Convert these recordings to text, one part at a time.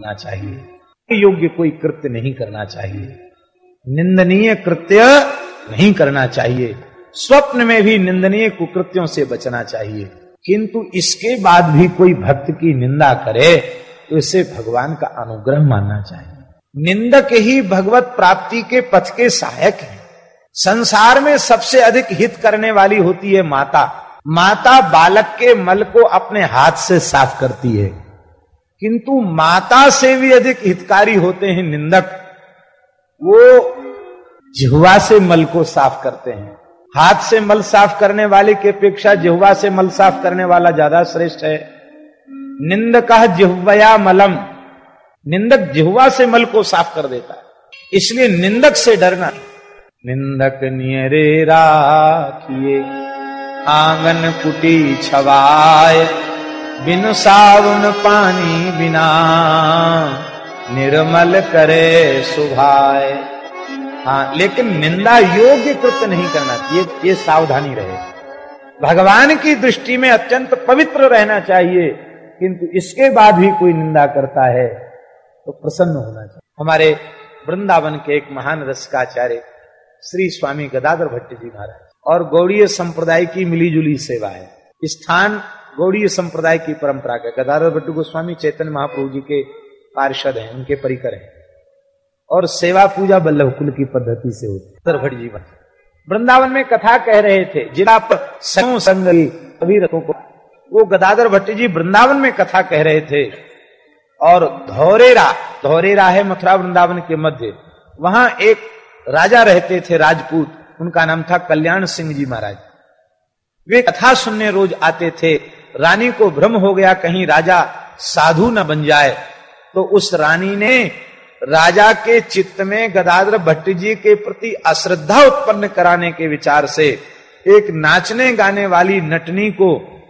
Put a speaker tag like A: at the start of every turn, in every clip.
A: करना चाहिए। योग्य कोई कृत्य नहीं करना चाहिए। निंदनीय कृत्य नहीं करना चाहिए। स्वप्न में भी निंदनीय कुकृत्यों से बचना चाहिए। किंतु इसके बाद भी कोई भक्त की निंदा करे तो इसे भगवान का अनुग्रह मानना चाहिए। निंदक ही भगवत प्राप्ति के पथ के सहायक हैं। संसार में सबसे अधिक हित करने वाली होती है माता। माता बालक के मल को अपने हाथ से साफ़ करती है। किंतु माता से भी अधिक हितकारी होते हैं निंदक। वो जिहवा से मल को साफ़ करते हैं। हाथ से मल साफ़ करने वाले की अपेक्षा जिहवा से मल साफ़ करने वाला ज़्यादा श्रेष्ठ है। निंदक जिहवया मलम। निंदक जिहवा से मल को साफ़ कर देता है। इसलिए निंदक से डरना। निंदक नियरे राखिए, आँगन कुटी छवाए। बिन सावन पानी बिना निर्मल करे सुभाए। हाँ लेकिन निंदा योग्य कृत्य नहीं करना चाहिए, ये सावधानी रहे। भगवान की दृष्टि में अत्यंत पवित्र रहना चाहिए, किंतु इसके बाद भी कोई निंदा करता है तो प्रसन्न होना चाहिए। हमारे वृंदावन के एक महान रसकाचार्य, श्री स्वामी गदाधर भट्ट जी महाराज, और गौड़ीय संप्रदाय की मिलीजुली सेवा है स्थान गौड़ीय संप्रदाय की परंपरा का। गदाधर भट्ट गोस्वामी चैतन्य महाप्रभु जी के पार्षद हैं, उनके परिकर हैं। और सेवा पूजा बल्लभ कुल की पद्धति से होती भट्ट जी वृंदावन में कथा कह रहे थे, जिला सभी रथों को। वो गदाधर भट्ट जी वृंदावन में कथा कह रहे थे। और धौरेरा धौरेरा है मथुरा वृंदावन के मध्य। वहाँ एक राजा रहते थे राजपूत, उनका नाम था कल्याण सिंह जी महाराज। वे कथा सुनने रोज आते थे रानी को भ्रम हो गया, कहीं राजा साधु न बन जाए। तो उस रानी ने राजा के चित्त में गदाधर भट्ट जी के प्रति अश्रद्धा उत्पन्न कराने के विचार से एक नाचने गाने वाली नटनी को,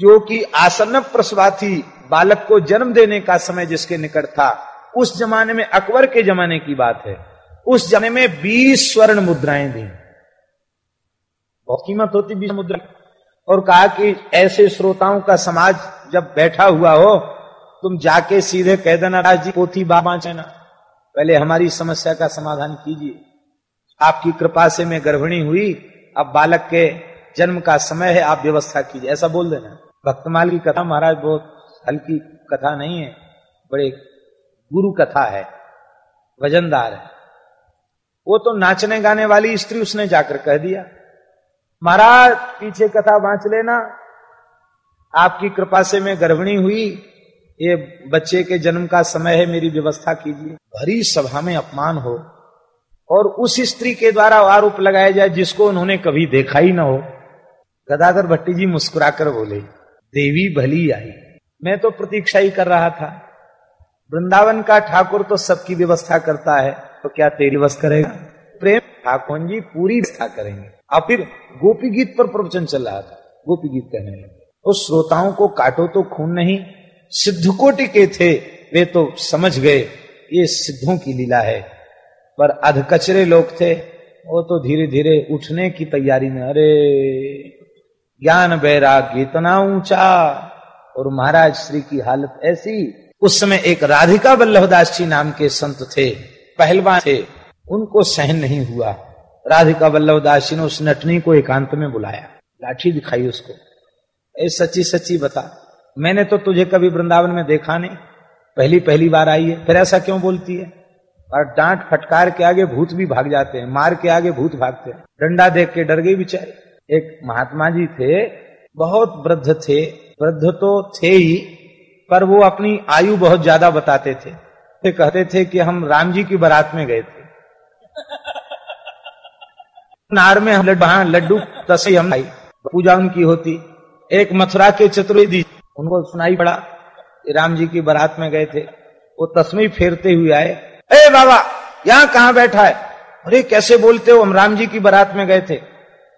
A: जो कि आसन्न प्रसवा थी बालक को जन्म देने का समय जिसके निकट था, उस जमाने में, अकबर के जमाने की बात है, उस जमाने में बीस स्वर्ण मुद्राएँ दी। बहुत कीमत होती, बीस मुद्रा। और कहा कि ऐसे श्रोताओं का समाज जब बैठा हुआ हो, तुम जाके सीधे कह देना, राज जी, पोथी बाबा चना पहले हमारी समस्या का समाधान कीजिए। आपकी कृपा से मैं गर्भिणी हुई, अब बालक के जन्म का समय है, आप व्यवस्था कीजिए। ऐसा बोल देना। भक्तमाल की कथा महाराज बहुत हल्की कथा नहीं है, बड़े गुरु कथा है, वजनदार है। वो तो नाचने गाने वाली स्त्री उसने जाकर कह दिया। महाराज, पीछे कथा बांच लेना। आपकी कृपा से मैं गर्भिणी हुई। ये बच्चे के जन्म का समय है, मेरी व्यवस्था कीजिए। भरी सभा में अपमान हो और उस स्त्री के द्वारा आरोप लगाया जाए जिसको उन्होंने कभी देखा ही ना हो। गदाधर भट्टी जी मुस्कुराकर बोले, देवी भली आई। मैं तो प्रतीक्षा ही कर रहा था। वृंदावन का ठाकुर तो सबकी व्यवस्था करता है तो क्या तेरी बस करेगा? प्रेम ठाकुर जी पूरी व्यवस्था करेंगे। और फिर गोपी गीत पर प्रवचन चल रहा था। गोपी गीत कहने लगे उस श्रोताओं को काटो तो खून नहीं, सिद्ध कोटि के थे, वे तो समझ गए, ये सिद्धों की लीला है। पर अधकचरे लोग थे, वो तो धीरे धीरे उठने की तैयारी में, अरे, ज्ञान वैराग्य इतना ऊँचा, और महाराज श्री की हालत ऐसी, उस समय एक राधिका वल्लभदास जी नाम के संत थे, पहलवान थे उनको सहन नहीं हुआ। राधिका वल्लभदास जी ने उस नटनी को एकांत में बुलाया। लाठी दिखाई उसको। ए, सच्ची सच्ची बता। मैंने तो तुझे कभी वृंदावन में देखा नहीं। पहली पहली बार आई है। फिर ऐसा क्यों बोलती है? और डांट फटकार के आगे भूत भी भाग जाते हैं। मार के आगे भूत भागते हैं। डंडा देख के डर गई बेचारे। एक महात्मा जी थे। बहुत वृद्ध थे। वृद्ध तो थे ही, पर वो अपनी आयु बहुत ज़्यादा बताते थे। कहते थे कि हम राम जी की बारात में गए थे। नार में हम लड्डू तसे हम आई पूजा उनकी होती। एक मथुरा के चतुर्वेदी उनको सुनाई पड़ा राम जी की बारात में गए थे। वो तस्मी फेरते हुए आए। ए बाबा, यहाँ कहाँ बैठा है? अरे, कैसे बोलते हो? हम राम जी की बारात में गए थे।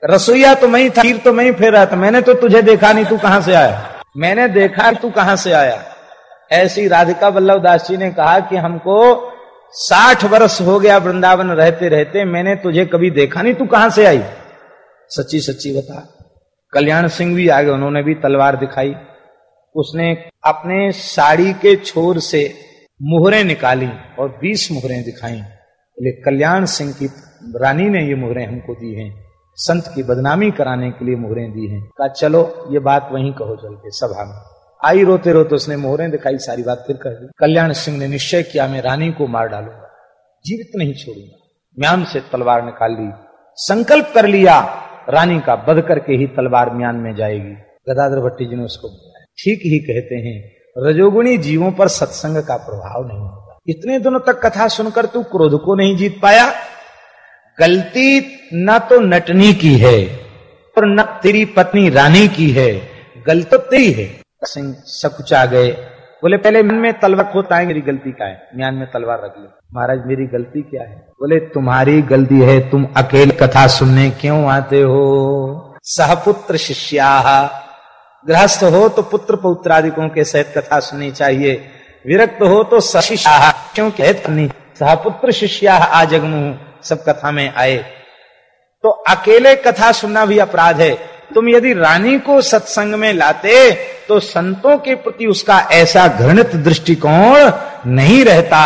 A: रसोईया तो मैं था तो मैं फेर था। मैंने तो तुझे देखा नहीं, तू कहाँ से आया? मैंने देखा तू कहाँ से आया? ऐसी राधिका वल्लभ दास जी ने कहा कि हमको साठ वर्ष हो गया वृंदावन रहते रहते, मैंने तुझे कभी देखा नहीं, तू कहाँ से आई? सच्ची सच्ची बता। कल्याण सिंह भी आ गए उन्होंने भी तलवार दिखाई। उसने अपने साड़ी के छोर से मुहरें निकाली और बीस मुहरें दिखाई। बोले, कल्याण सिंह की रानी ने ये मुहरें हमको दी हैं। संत की बदनामी कराने के लिए मोहरें दी हैं। कहा, चलो, ये बात वहीं कहो चल के सभा में। आई रोते रोते उसने मोहरें दिखाई, सारी बात फिर कर दी कल्याण सिंह ने निश्चय किया, मैं रानी को मार डालूँगा, जीवित नहीं छोड़ूँगा। म्यान से तलवार निकाल ली, संकल्प कर लिया, रानी का बध करके ही तलवार म्यान में जाएगी। गदाधर भट्टी जी ने उसको बताया ठीक ही कहते हैं, रजोगुणी जीवों पर सत्संग का प्रभाव नहीं होता इतने दिनों तक कथा सुनकर तू क्रोध को नहीं जीत पाया। गलती न तो नटनी की है, और न तेरी पत्नी रानी की है। गलत तो तेरी है। सिंह सकुचा गए। बोले, पहले मन में तलवार होता है मेरी गलती का है? म्यान में तलवार रख ली। महाराज, मेरी गलती क्या है? बोले, तुम्हारी गलती है, तुम अकेले कथा सुनने क्यों आते हो? सहपुत्र शिष्या। गृहस्थ हो तो पुत्र पौत्रादिकों के सहित कथा सुननी चाहिए। विरक्त हो तो सशिष्या क्यों कहते सहपुत्र शिष्या आजगमु सब कथा में आए। तो अकेले कथा सुनना भी अपराध है। तुम यदि रानी को सत्संग में लाते तो संतों के प्रति उसका ऐसा घृणित दृष्टिकोण नहीं रहता।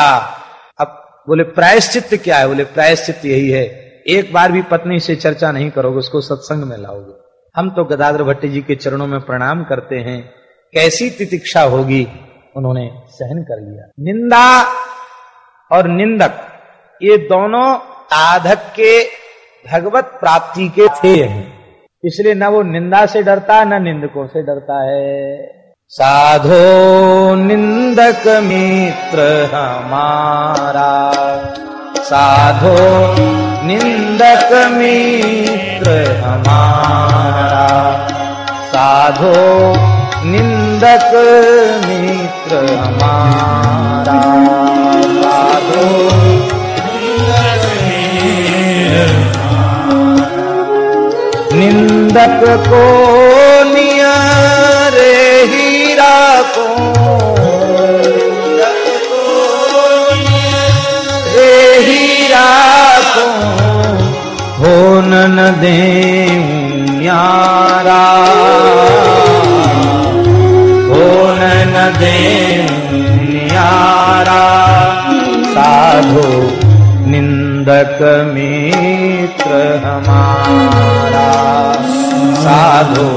A: अब बोले प्रायश्चित क्या है? बोले प्रायश्चित यही है। एक बार भी पत्नी से चर्चा नहीं करोगे, उसको सत्संग में लाओगे। हम तो गदाधर भट्टी जी के चरणों में प्रणाम करते हैं। कैसी तितिक्षा होगी? उन्होंने सहन कर लिया। निंदा और निंदक, ये दोनों साधक के भगवत प्राप्ति के थे हैं। इसलिए न वो निंदा से डरता है न निंदकों से डरता है। साधो निंदक मित्र हमारा। साधो निंदक मित्र हमारा। साधो निंदक मित्र हमारा। साधो निंदक को निया रे हीरा को रे हीरा को हो न दे न्यारा हो न दे न्यारा साधो निंदक मित्र हमारा साधो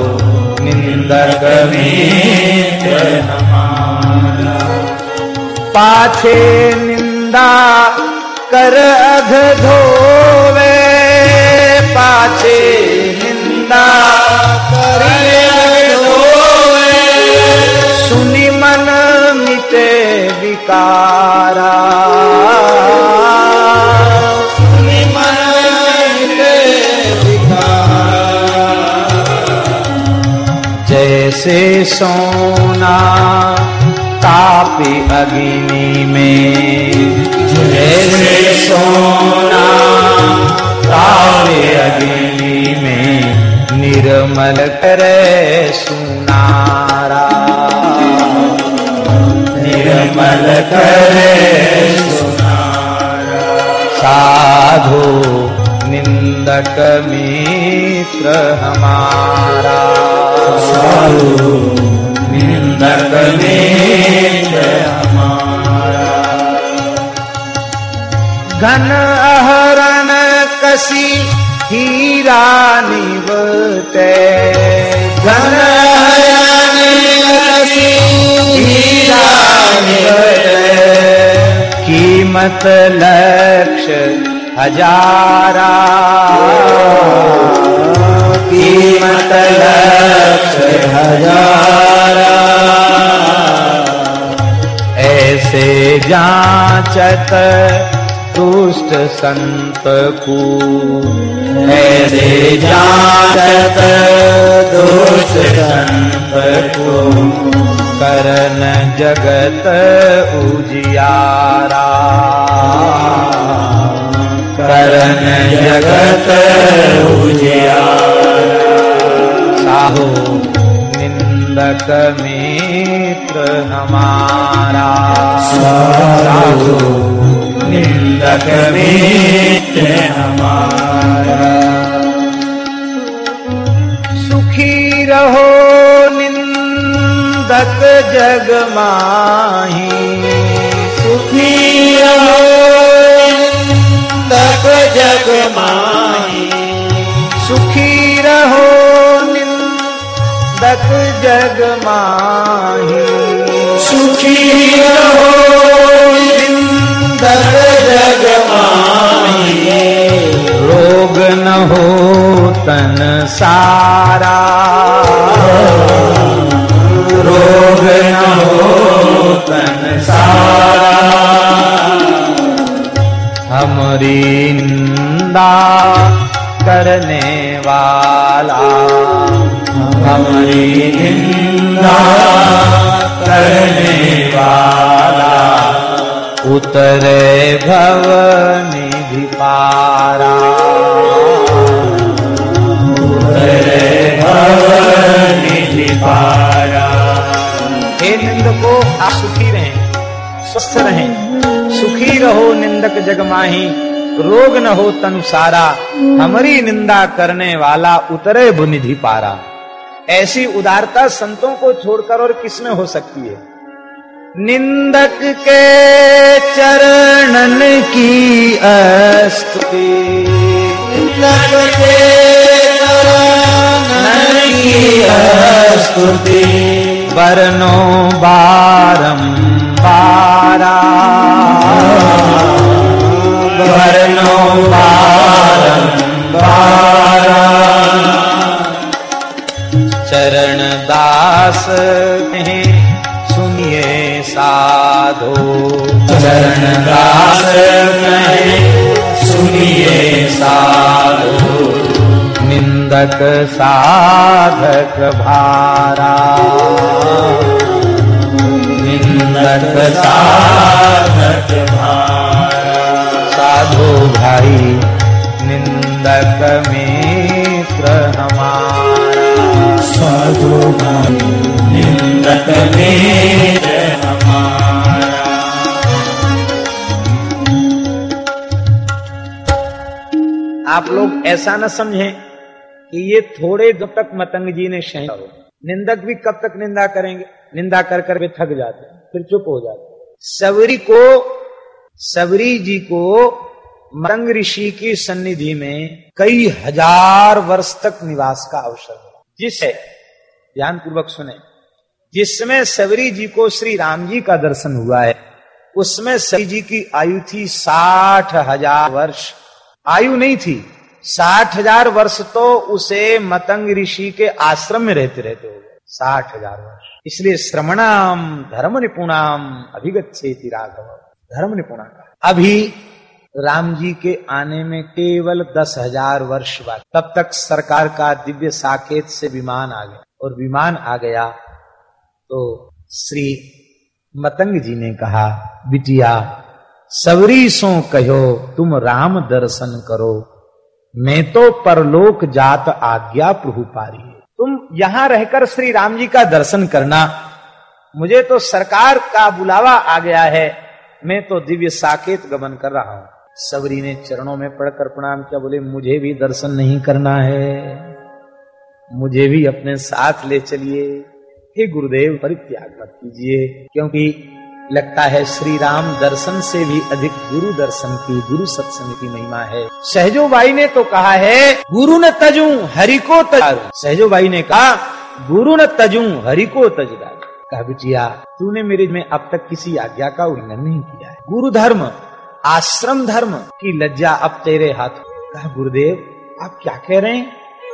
A: निंदक मित्र हमारा पाछे निंदा कर अध धोवे। पाछे निंदा कर धोवे। सुनी मन मिटे विकारा। जैसे सोना तापी अग्नि में। जैसे सोना तापी अग्नि में, निर्मल करे सुनारा। निर्मल करे सुनारा। साधु निंदक मित्र हमारा। निंदक घन अहरण कसी हीरा निवते। घन कसी हीरा निवते। कीमत लक्ष्य हजारा। कीमत हजारा ऐसे जांचत दुष्ट संत को। ऐसे जांचत दुष्ट संत को। करन जगत उजियारा। करन जगत उजियारा। साहो, निंदक मित्र हमारा। साधु निंदक मित्र हमारा। सुखी रहो निंदक जग माही।
B: सुखी तक जग माही।
A: निंदक जग माही।
B: सुखी रहो निंदक जग माही।
A: रोग न हो तन सारा। रोग न हो तन सारा। हमारी निंदा करने वाला। हमारी निंदा करने वाला। उतरे भव पारा उतरे भव निधि पारा हे आप सुखी रहें, स्वस्थ रहें। सुखी रहो निंदक जग माही रोग न हो तनु सारा। हमारी निंदा करने वाला उतरे बुनिधि पारा ऐसी उदारता संतों को छोड़कर और किसमें हो सकती है? निंदक के चरणन की अस्तुति।
B: निंदक के चरणन की स्तुति
A: वरनो बारंबारा वरनो बारंबारा चरण दास कहें सुनिए साधो। चरण दास कहें सुनिए साधो। निंदक साधक भारा। निंदक साधक भारा। साधो भाई निंदक मित्र हमारा
B: साधु निंदक मेरे हमारा
A: आप लोग ऐसा न समझें कि ये थोड़े जब तक मतंग जी ने शह निंदक भी कब तक निंदा करेंगे निंदा कर कर वे थक जाते फिर चुप हो जाते। सबरी को, सबरी जी को मतंग ऋषि की सन्निधि में कई हज़ार वर्ष तक निवास का अवसर जिससे ध्यान पूर्वक सुने। जिसमें सबरी जी को श्री राम जी का दर्शन हुआ है उसमें सबरी जी की आयु थी साठ हज़ार वर्ष। आयु नहीं थी, साठ हज़ार वर्ष तो उसे मतंग ऋषि के आश्रम में रहते रहते हो गए। साठ हज़ार वर्ष। इसलिए श्रमणाम धर्म निपुणाम अभिगछेति राघव। धर्म निपुणा का। अभी राम जी के आने में केवल दस हज़ार वर्ष बाद। तब तक सरकार का दिव्य साकेत से विमान आ गया। और विमान आ गया तो श्री मतंग जी ने कहा, बिटिया सबरी सो कहो, तुम राम दर्शन करो। मैं तो परलोक जात आज्ञा प्रभु पारी तुम यहाँ रहकर श्री राम जी का दर्शन करना। मुझे तो सरकार का बुलावा आ गया है। मैं तो दिव्य साकेत गमन कर रहा हूँ। सबरी ने चरणों में पड़कर प्रणाम किया, बोले, मुझे भी दर्शन नहीं करना है। मुझे भी अपने साथ ले चलिए। हे गुरुदेव, परित्याग मत कीजिए। क्योंकि लगता है श्री राम दर्शन से भी अधिक गुरु दर्शन की, गुरु सत्संग की महिमा है। सहजो सहजोबाई ने तो कहा है, गुरु न तजू, हरि को तजारू। सहजोबाई ने कहा, गुरु न तजू, हरि को तजदारू कहा, बिटिया, तूने मेरे में अब तक किसी आज्ञा का उल्लंघन नहीं किया है। गुरु धर्म आश्रम धर्म की लज्जा अब तेरे हाथ कहा, गुरुदेव, आप क्या कह रहे हैं?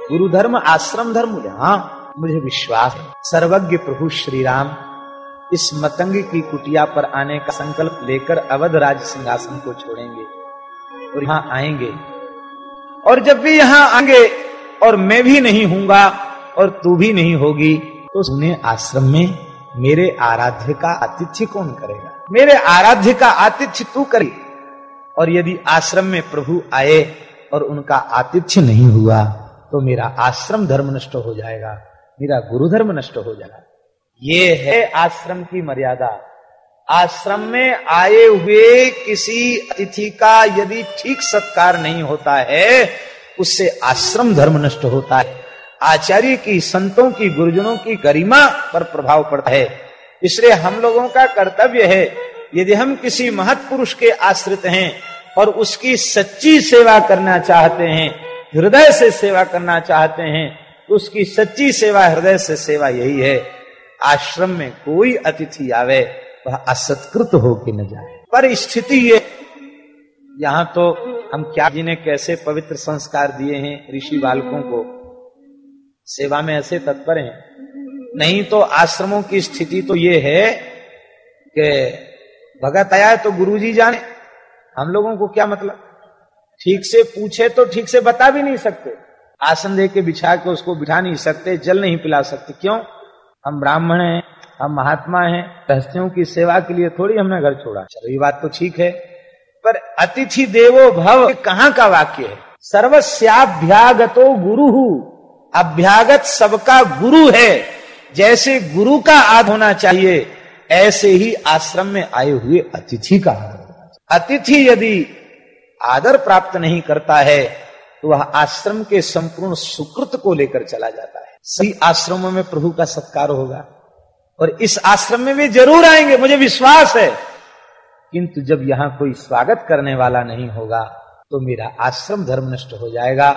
A: गुरु धर्म आश्रम धर्म हाँ मुझे विश्वास है। सर्वज्ञ प्रभु श्री राम इस मतंग की कुटिया पर आने का संकल्प लेकर अवध राज सिंहासन को छोड़ेंगे और यहाँ आएँगे। और जब भी यहाँ आएँगे, और मैं भी नहीं हूँगा, और तू भी नहीं होगी तो सुने, आश्रम में मेरे आराध्य का आतिथ्य कौन करेगा? मेरे आराध्य का आतिथ्य तू करे और यदि आश्रम में प्रभु आए और उनका आतिथ्य नहीं हुआ तो मेरा आश्रम धर्म नष्ट हो जाएगा, मेरा गुरु धर्म नष्ट हो जाएगा। ये है आश्रम की मर्यादा। आश्रम में आए हुए किसी अतिथि का यदि ठीक सत्कार नहीं होता है, उससे आश्रम धर्म नष्ट होता है। आचार्य की, संतों की, गुरुजनों की गरिमा पर प्रभाव पड़ता है। इसलिए हम लोगों का कर्तव्य है यदि हम किसी महत्पुरुष के आश्रित हैं और उसकी सच्ची सेवा करना चाहते हैं, हृदय से सेवा करना चाहते हैं तो उसकी सच्ची सेवा, हृदय से सेवा यही है। आश्रम में कोई अतिथि आवे, वह असत्कृत होके न जाए। पर स्थिति ये, यहाँ तो हम क्या जिन्हें कैसे पवित्र संस्कार दिए हैं ऋषि बालकों को? सेवा में ऐसे तत्पर हैं। नहीं तो आश्रमों की स्थिति तो ये है कि भगत आया तो गुरुजी जाने। हम लोगों को क्या मतलब? ठीक से पूछे तो ठीक से बता भी नहीं सकते। आसन दे के बिछा के उसको बिठा नहीं सकते, जल नहीं पिला सकते। क्यों? हम ब्राह्मण हैं, हम महात्मा हैं हस्तियों की सेवा के लिए थोड़ी हमने घर छोड़ा। चलो, ये बात तो ठीक है। पर अतिथि देवो भव कहाँ का वाक्य है? सर्वस्याभ्यागतो गुरु, अभ्यागत सबका गुरु है। जैसे गुरु का आद होना चाहिए ऐसे ही आश्रम में आए हुए अतिथि का अतिथि यदि आदर प्राप्त नहीं करता है तो वह आश्रम के संपूर्ण सुकृत को लेकर चला जाता है। सही आश्रमों में प्रभु का सत्कार होगा, और इस आश्रम में वे ज़रूर आएँगे, मुझे विश्वास है। किंतु जब यहाँ कोई स्वागत करने वाला नहीं होगा तो मेरा आश्रम धर्म नष्ट हो जाएगा,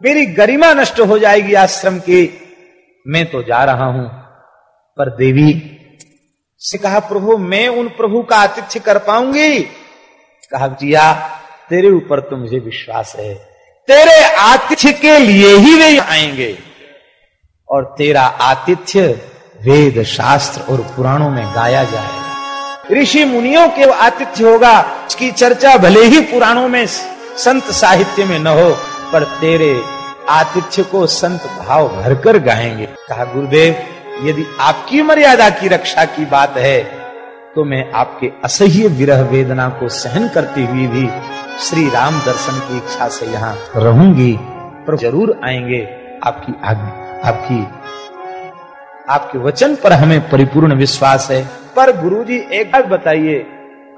A: मेरी गरिमा नष्ट हो जाएगी आश्रम की। मैं तो जा रहा हूँ, पर देवी से कहा, प्रभु, मैं उन प्रभु का आतिथ्य कर पाऊँगी? कहा, जिया, तेरे ऊपर तो मुझे विश्वास है। तेरे आतिथ्य के लिए ही वे आएँगे। और तेरा आतिथ्य वेद शास्त्र और पुराणों में गाया जाएगा ऋषि मुनियों के आतिथ्य होगा, उसकी चर्चा भले ही पुराणों में संत साहित्य में न हो, पर तेरे आतिथ्य को संत भाव भरकर गाएँगे। कहा, गुरुदेव यदि आपकी मर्यादा की रक्षा की बात है तो मैं आपके असह्य विरह वेदना को सहन करती हुई भी श्री राम दर्शन की इच्छा से यहाँ रहूँगी। पर ज़रूर आएँगे। आपकी आज्ञा, आपकी, आपके वचन पर हमें परिपूर्ण विश्वास है। पर गुरुजी, एक बात बताइए,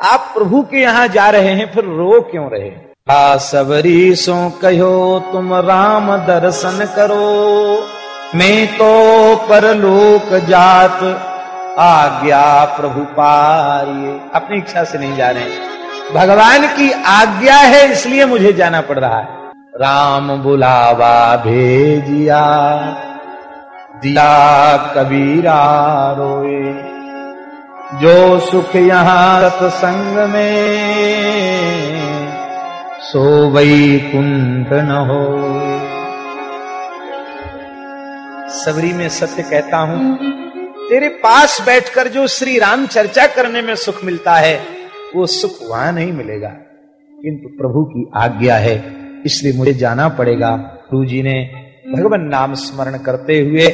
A: आप प्रभु के यहाँ जा रहे हैं, फिर रो क्यों रहे सबरी सो कहो, तुम राम दर्शन करो। मैं तो परलोक जात आज्ञा प्रभु पारिये अपनी इच्छा से नहीं जा रहे भगवान की आज्ञा है इसलिए मुझे जाना पड़ रहा है राम बुलावा भेजिया दिया कबीरा रोए जो सुख यहाँ सत्संग में सो वही कुंठ न हो सबरी में सत्य कहता हूँ, तेरे पास बैठकर जो श्री राम चर्चा करने में सुख मिलता है, वो सुख वहाँ नहीं मिलेगा। किंतु प्रभु की आज्ञा है, इसलिए मुझे जाना पड़ेगा। गुरु जी ने भगवान नाम स्मरण करते हुए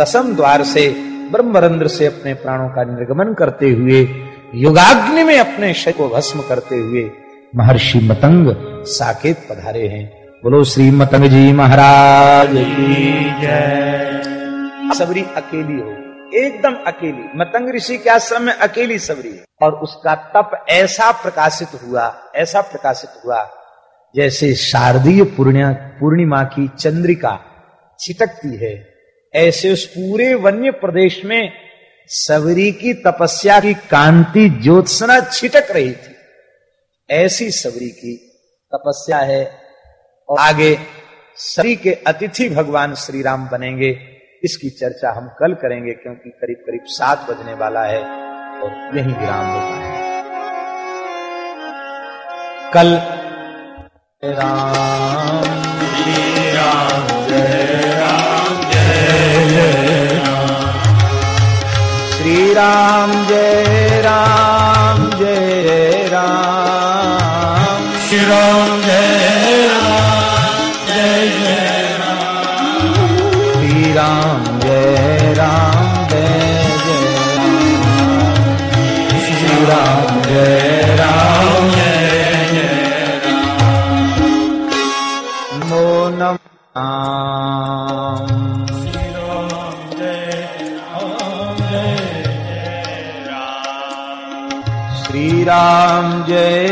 A: दसम द्वार से ब्रह्मरंद्र से अपने प्राणों का निर्गमन करते हुए, युगाग्नि में अपने शरीर को भस्म करते हुए महर्षि मतंग साकेत पधारे हैं। बोलो श्री मतंग जी महाराज की जय। सबरी अकेली हो। एकदम अकेली। मतंग ऋषि के आश्रम में अकेली सबरी और उसका तप ऐसा प्रकाशित हुआ, ऐसा प्रकाशित हुआ, जैसे शारदीय पूर्णिया, पूर्णिमा की चंद्रिका छिटकती है, ऐसे उस पूरे वन्य प्रदेश में सबरी की तपस्या की कांति ज्योत्सना छिटक रही थी। ऐसी सबरी की तपस्या है। और आगे सभी के अतिथि भगवान श्री राम बनेंगे। इसकी चर्चा हम कल करेंगे क्योंकि करीब करीब सात बजने वाला है और यही विराम होता है कल राम राम जय राम जय राम श्री राम जय राम जय राम
B: श्री राम जय राम जय जय
A: राम जय राम जय जय राम श्री राम जय राम नमो नम श्री राम जय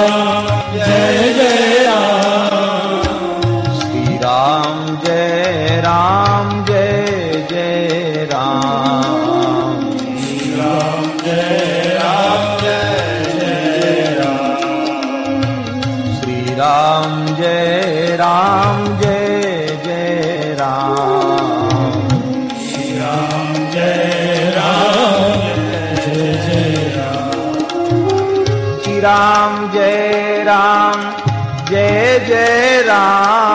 A: जय जय राम।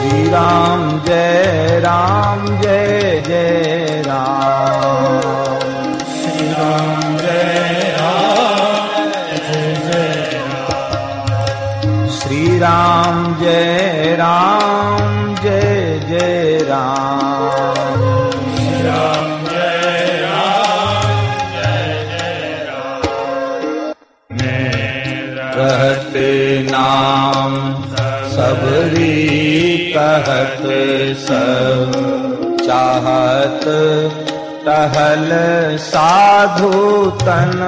B: श्री राम जय राम जय जय राम।
A: श्री राम। जय राम जय जय राम। श्री राम जय राम जय जय राम।
B: श्री राम
A: कहत नाम सबरी कहत सब चाहत टहल साधु तन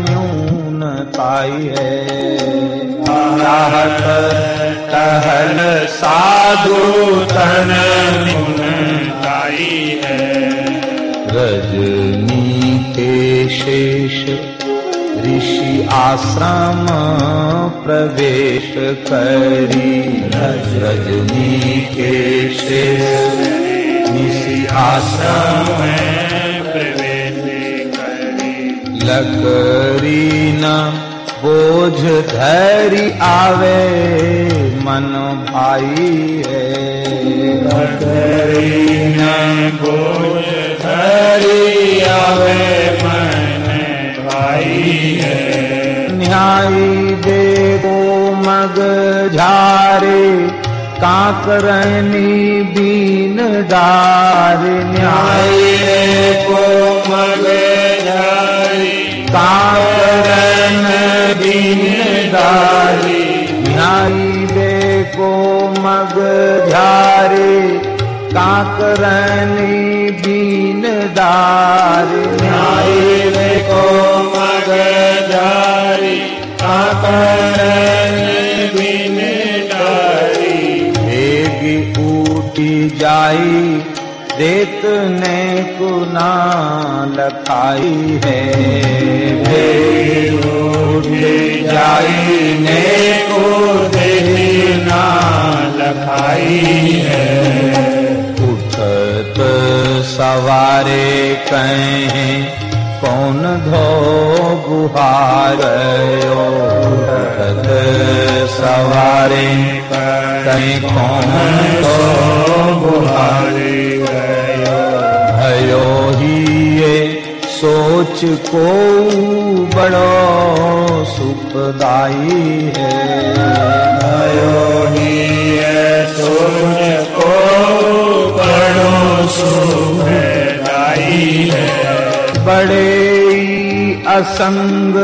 A: न्यून है चाहत टहल साधु तन
B: ताई है
A: रजनी के शेष ऋषि आश्रम प्रवेश करी रजनी के ऋषि आश्रम
B: प्रवेश करी।
A: न बोझ धैर्य आवे, मन भाई है।
B: करीन बोझ धरी आवे, मन भाई है
A: न्यायी देवो मग झारे, काकरनी बीन डार। न्यायी
B: को मग झारी,
A: काकरन बीन डारी। न्यायी देखो मग झारे काकरनी बीन दार
B: को मगदारी काकरनी बीन दारी
A: देगी उठी जाई देत ने कुना लखाई है जाई ने को
B: देखना लखाई है।
A: उठत सवारे कहें, कौन धो गुहारयो उठत सवारे कहीं, कौन धो सोच को बड़ो सुखदाई है।
B: भयो ही है सोच को बड़ो सुखदाई है।
A: बड़े असंग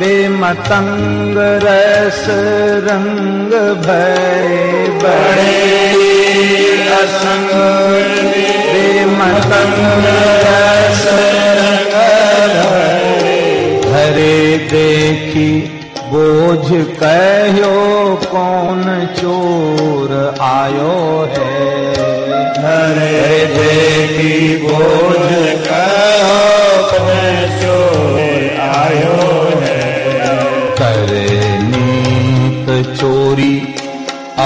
A: बेमतंग रस रंग भय बड़े असंग बेमतंग रस रंग करे देखी बोझ कहो कौन चोर आयो है?
B: हरे देखी बोझ कहो कौन चोर आयो है?
A: करे नीत चोरी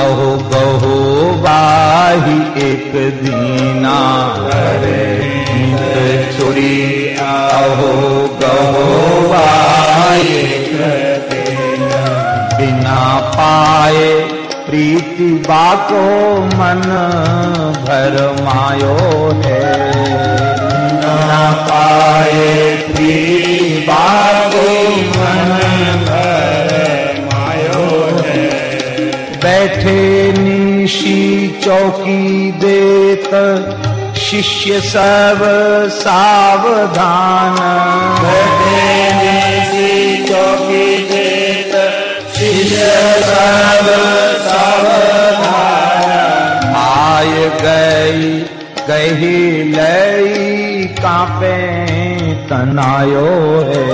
A: अहो गहो बाही एक दीना। करे नीत चोरी बाही बिना पाए प्रीति बाको मन भर मायो है।
B: न पाए प्रीति बाको मन भर मायो है।
A: बैठे निशी चौकी देत शिष्य सब सावधान।
B: शिष्य सब सावधान
A: आय गई, गही लई कापे तनायो है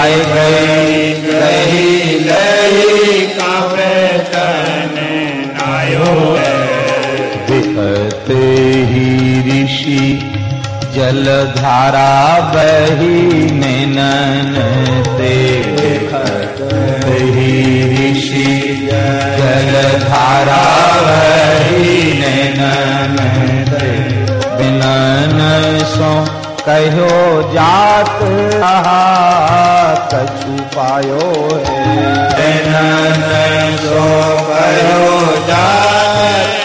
A: आय गई, गही
B: लई कापे तन
A: ऋषि जलधारा बही दिखते ही ऋषि जलधारा बही नैनन ते बिनन सो कहो जात कछु पायो है।
B: नैनन सो कहो जात